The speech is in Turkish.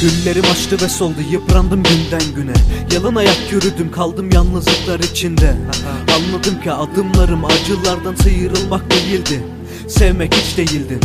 Güllerim açtı ve soldu yıprandım günden güne. Yalın ayak yürüdüm kaldım yalnızlıklar içinde. Anladım ki adımlarım acılardan sıyrılmak değildi. Sevmek hiç değildi.